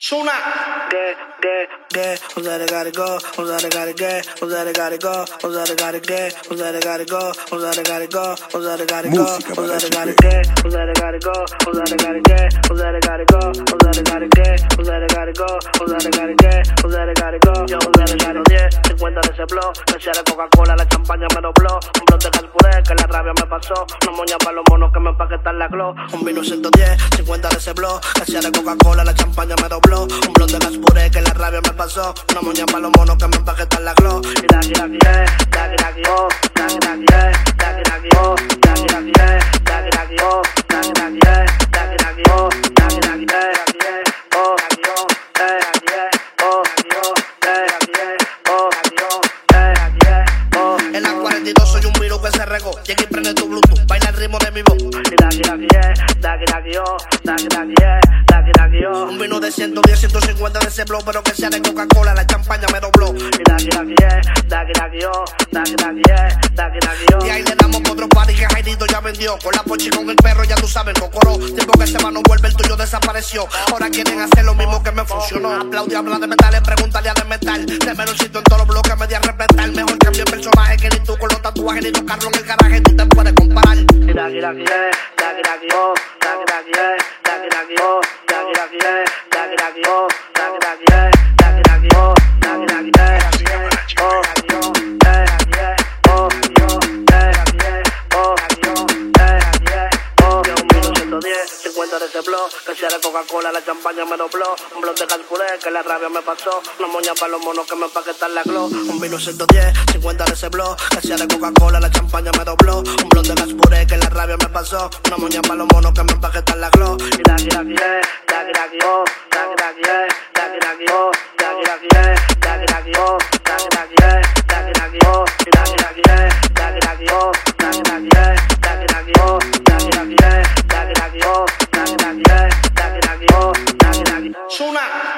Tune out. Dead, dead, dead. I'm I gotta go. I'm I gotta get. I'm I gotta go. I'm I gotta get. I'm I gotta go. I'm I gotta go. I'm I gotta go. I'm I gotta get. I'm I gotta go. I'm I gotta get. I'm I gotta go. I'm I gotta get. I'm I gotta go. I'm I gotta get. I'm I gotta go. I'm I gotta get. 50 de ese blog, que sea de Coca-Cola, la champaña me dobló. Un blog de calpuré, que la rabia me pasó. Una moña para los monos que me empaquetan la glow. Un vino 110, 50 de ese blog, que sea de Coca-Cola, la champaña me dobló. Un blog de calpuré, que la rabia me pasó. Una moña para los monos que me empaquetan la glow. Y da aquí, da aquí, eh, se regó. Llega y prende tu Bluetooth, baila el ritmo de mi voz. Un vino de 110, 150 de ese blow, pero que sea de Coca-Cola, la champaña me dobló. Y eh, oh, eh, oh. Y ahí le damos otro party que Jairito ya vendió. Con la pochi con el perro, ya tú sabes, cocoró. Tiempo que se va, no vuelve, el tuyo desapareció. Ahora quieren hacer lo mismo que me funcionó. Aplaude, habla de metales, pregúntale a de metal. De menorcito en todos los bloques, media respetar. Mejor ni los carros en el garaje, tú te puedes comparar. 50 de ese blog, que sea de Coca-Cola, la champaña me dobló. Un blog de calculé, que la rabia me pasó. Una moña para los monos que me empaquetan la glow. Un vino 110, 50 de ese blog, sea de Coca-Cola, la champaña me dobló. Un blog de calculé, que la rabia me pasó. Una moña para los monos que me empaquetan la glow. 收纳。